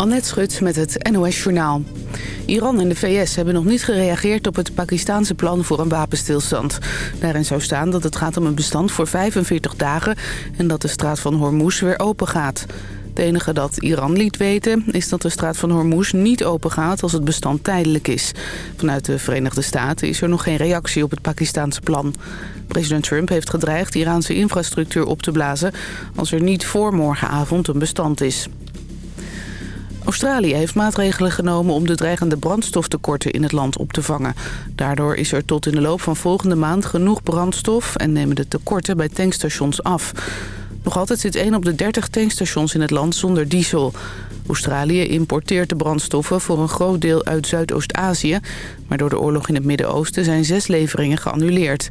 Annette Schut met het NOS Journaal. Iran en de VS hebben nog niet gereageerd op het Pakistanse plan voor een wapenstilstand. Daarin zou staan dat het gaat om een bestand voor 45 dagen... en dat de straat van Hormuz weer open gaat. Het enige dat Iran liet weten is dat de straat van Hormuz niet open gaat als het bestand tijdelijk is. Vanuit de Verenigde Staten is er nog geen reactie op het Pakistanse plan. President Trump heeft gedreigd Iraanse infrastructuur op te blazen als er niet voor morgenavond een bestand is. Australië heeft maatregelen genomen om de dreigende brandstoftekorten in het land op te vangen. Daardoor is er tot in de loop van volgende maand genoeg brandstof en nemen de tekorten bij tankstations af. Nog altijd zit 1 op de 30 tankstations in het land zonder diesel. Australië importeert de brandstoffen voor een groot deel uit Zuidoost-Azië... maar door de oorlog in het Midden-Oosten zijn zes leveringen geannuleerd.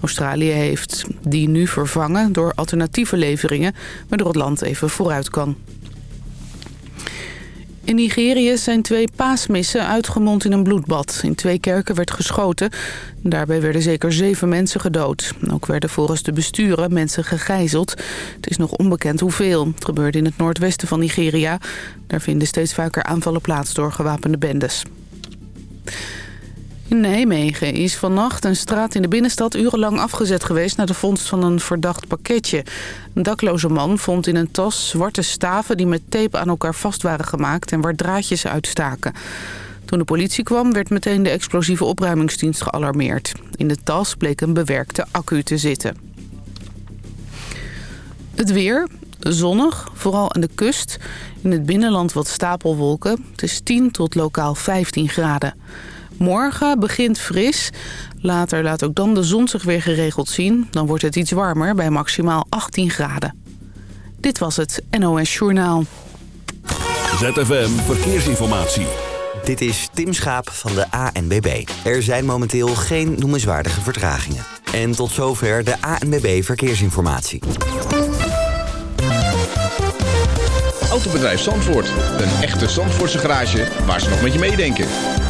Australië heeft die nu vervangen door alternatieve leveringen... waardoor het land even vooruit kan. In Nigeria zijn twee paasmissen uitgemond in een bloedbad. In twee kerken werd geschoten. Daarbij werden zeker zeven mensen gedood. Ook werden volgens de besturen mensen gegijzeld. Het is nog onbekend hoeveel. Het gebeurde in het noordwesten van Nigeria. Daar vinden steeds vaker aanvallen plaats door gewapende bendes. In Nijmegen is vannacht een straat in de binnenstad urenlang afgezet geweest... naar de vondst van een verdacht pakketje. Een dakloze man vond in een tas zwarte staven die met tape aan elkaar vast waren gemaakt... en waar draadjes uitstaken. Toen de politie kwam werd meteen de explosieve opruimingsdienst gealarmeerd. In de tas bleek een bewerkte accu te zitten. Het weer, zonnig, vooral aan de kust. In het binnenland wat stapelwolken. Het is 10 tot lokaal 15 graden. Morgen begint fris. Later laat ook dan de zon zich weer geregeld zien. Dan wordt het iets warmer bij maximaal 18 graden. Dit was het NOS Journaal. ZFM Verkeersinformatie. Dit is Tim Schaap van de ANBB. Er zijn momenteel geen noemenswaardige vertragingen. En tot zover de ANBB Verkeersinformatie. Autobedrijf Zandvoort. Een echte Zandvoortse garage waar ze nog met je meedenken.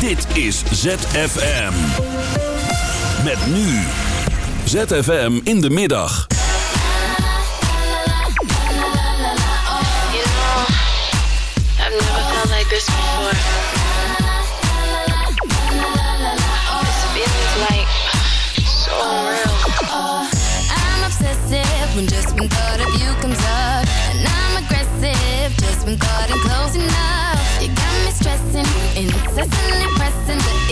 Dit is ZFM. Met nu. ZFM in de middag. I've never felt like this before. This feeling's like so real. I'm obsessive when just when thought of you comes up. And I'm aggressive just when thought I'm close enough. You got me stressing, the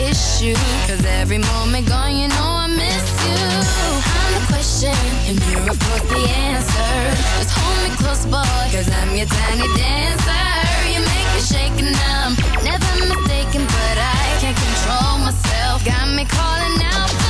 issue. Cause every moment gone, you know I miss you. I'm the question, and you're of course the answer. Just hold me close, boy, cause I'm your tiny dancer. You make me shake and I'm never mistaken, but I can't control myself. Got me calling out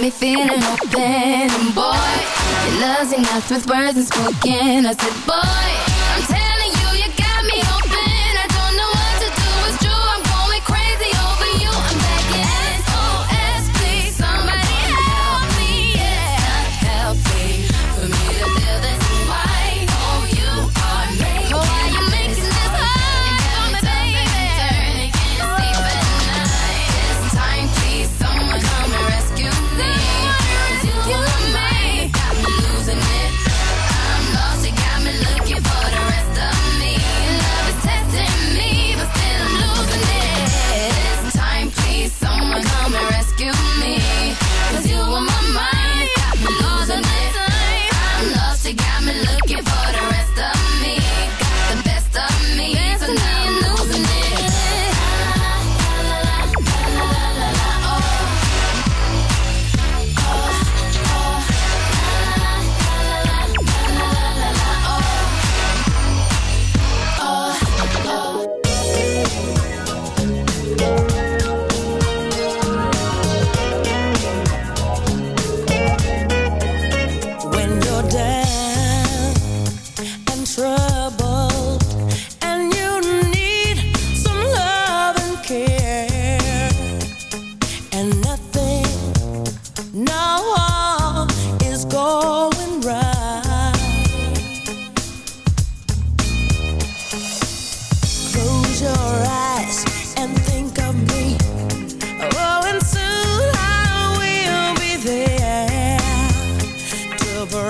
me feeling open. And boy, your love's enough with words and spoken. I said, boy.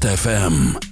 ZFM.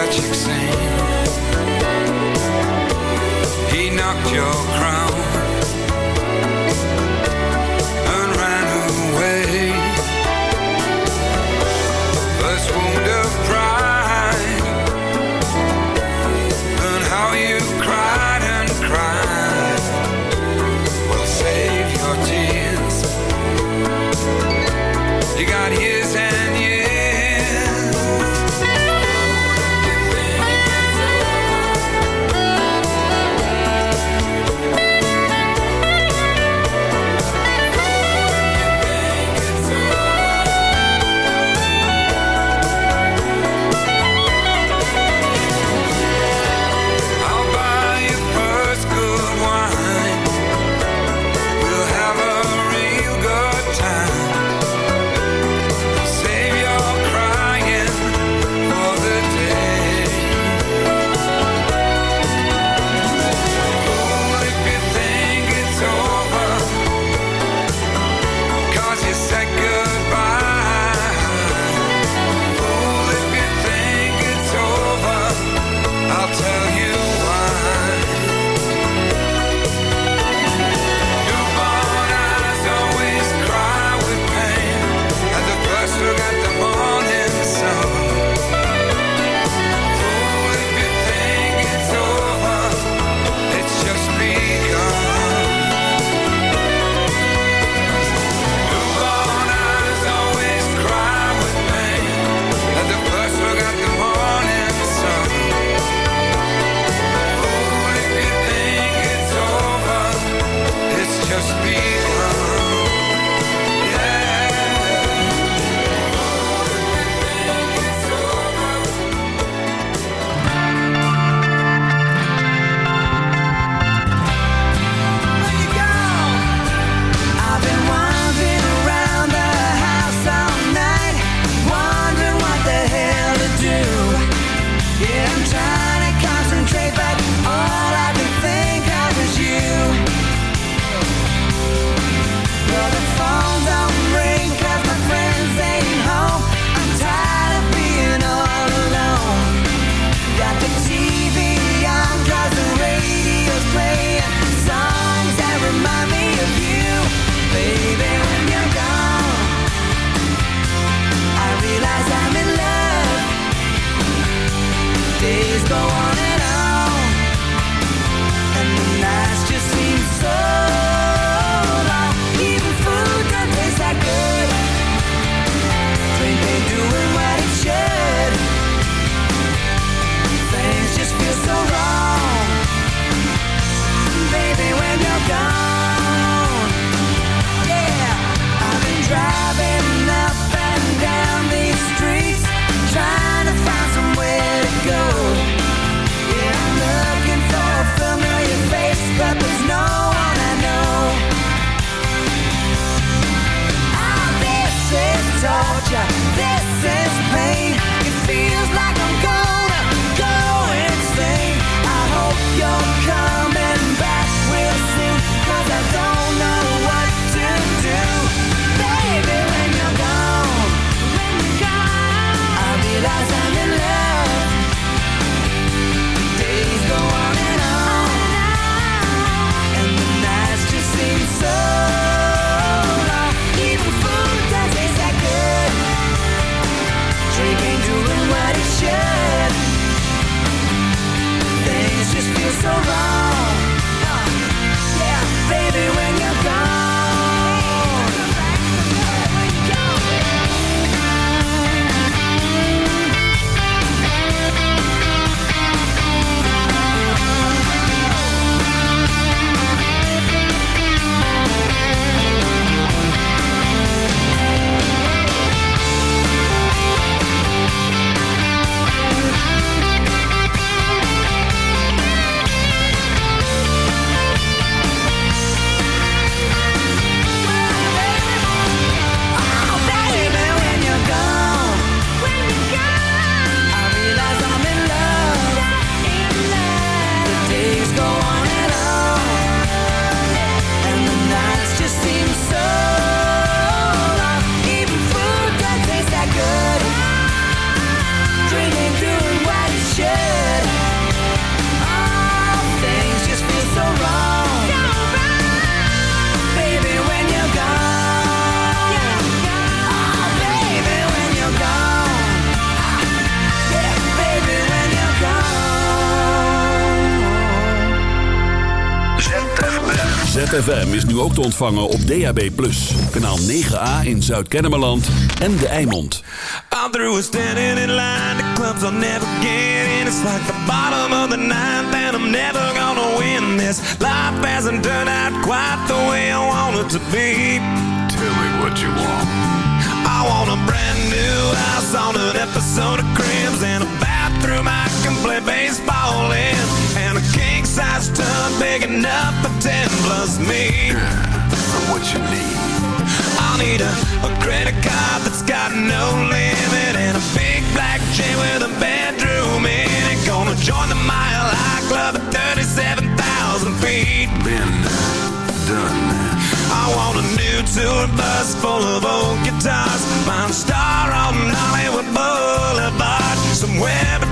Tragic scene. He knocked your crown ZFM is nu ook te ontvangen op DAB+. Kanaal 9A in Zuid-Kennemerland en De Eimond. I'm through with standing in line The clubs I'll never get in It's like the bottom of the ninth And I'm never gonna win this Life hasn't turned out quite the way I want it to be Tell me what you want I want a brand new house On an episode of Cribs And a bathroom I can play baseball in And a king-size tub Big enough for ten plus me what you need I'll need a, a credit card that's got no limit and a big black chain with a bedroom in it. Gonna join the Mile High Club at 37,000 feet. Been done. I want a new tour bus full of old guitars. Find star on Hollywood Boulevard. Somewhere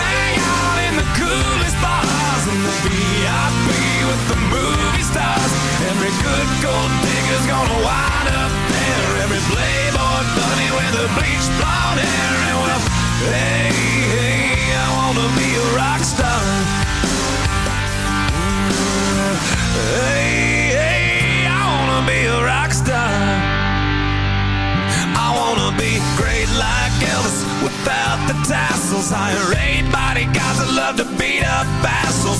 hang out in the coolest bars and the VIP with the movie stars. Every good gold digger's gonna wind up there. Every playboy bunny with the bleached blonde hair. And well, hey, hey, I wanna be a rock star. Hey, hey, I wanna be a rock star. I wanna be great like Elvis without the tassels. Hire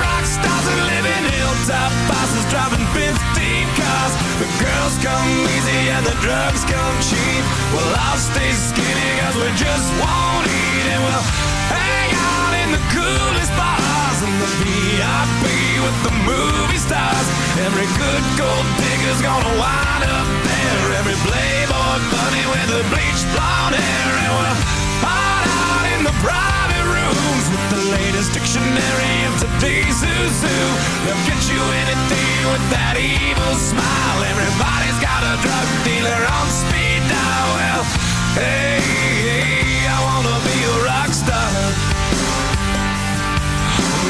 rock stars and live in hilltop bosses driving 15 cars. The girls come easy and the drugs come cheap. We'll stay skinny cause we just won't eat and we'll hang out in the coolest bars and the VIP with the movie stars. Every good gold digger's gonna wind up there. Every playboy bunny with the bleached blonde hair and we'll out in the private rooms with the latest dictionary of today's who's who. They'll get you anything with that evil smile. Everybody's got a drug dealer on speed dial. Well, hey, hey I wanna be a rock star.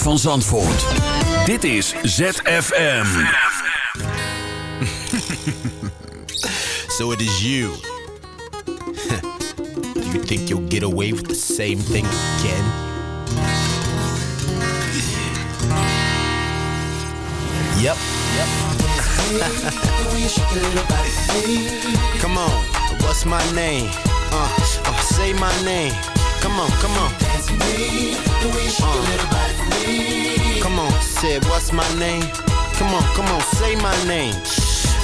Geluid van Zandvoort. Dit is ZFM. So it is you. Do you think you'll get away with the same thing again? Yep. come on, what's my name? Uh, uh, say my name. Come on, come on. Come on, say what's my name? Come on, come on, say my name.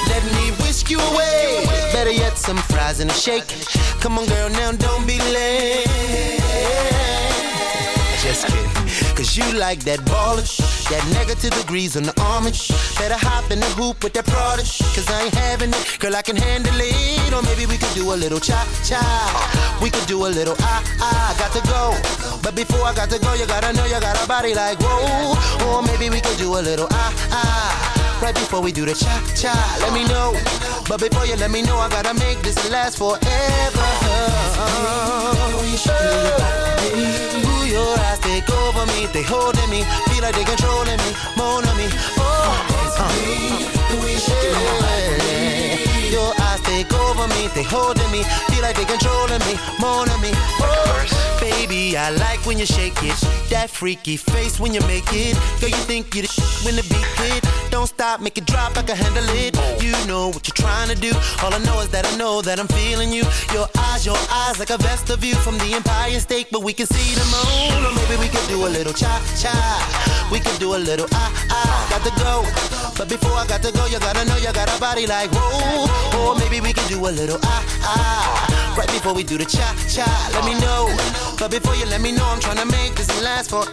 Let me whisk you away. Better yet, some fries and a shake. Come on, girl, now don't be late. Just kidding. Cause you like that baller, that negative degrees on the armor. Better hop in the hoop with that Prada. Cause I ain't having it, girl, I can handle it. Or maybe we could do a little cha cha. We could do a little ah ah. Got to go. But before I got to go, you gotta know you got a body like whoa. Or maybe we could do a little ah ah. Right before we do the cha cha, let me know. But before you let me know, I gotta make this last forever. Ooh, your eyes take over me, they holding me, feel like they controlling me, more on me. Oh, yeah. Your eyes take over me, they holding me, feel like they controlling me, more on me. Oh, baby, I like when you shake it, that freaky face when you make it. Girl, you think you're the sh- when the beat hit. Don't stop, make it drop, I can handle it. You know what you're trying to do. All I know is that I know that I'm feeling you. Your eyes, your eyes, like a vest of you from the Empire State, but we can see the moon. Or maybe we could do a little cha cha. We can do a little ah ah. Got to go, but before I got to go, you gotta know you got a body like whoa. Or maybe we can do a little ah ah. Right before we do the cha cha. Let me know, but before you let me know, I'm trying to make this last forever.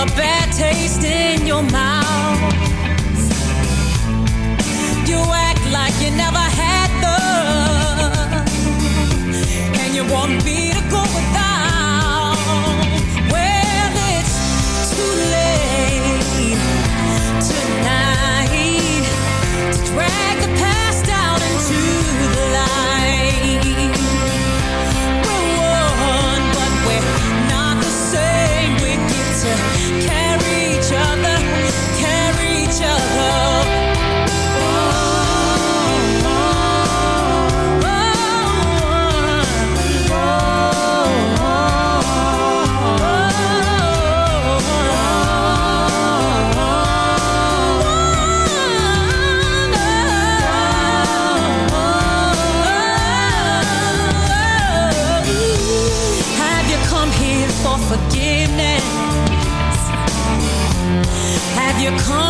a bad taste in your mouth. You act like you never had love, and you won't be. you come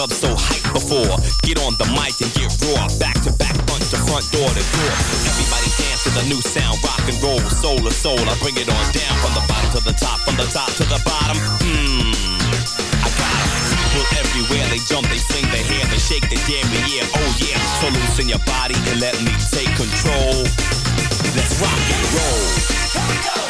Club so hyped before. Get on the mic and get raw, back to back, front to front, door to door. Everybody dance to the new sound, rock and roll, soul to soul. I bring it on down from the bottom to the top, from the top to the bottom. Mmm, I got 'em. People everywhere, they jump, they swing their hair, they shake their damn yeah, oh yeah. So loosen your body and let me take control. Let's rock and roll. Whether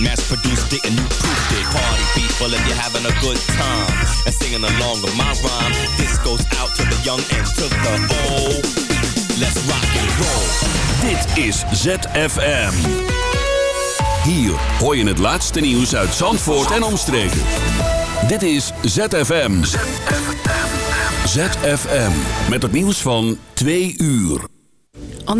Mass produced it, and you proofed it. Party people, if you're having a good time and singing along with my rhyme, this goes out to the young and to the old. Let's rock and roll. Dit is ZFM. Hier hoor je het laatste nieuws uit Zandvoort en omstreken. Dit is ZFM. ZFM. Met het nieuws van 2 uur.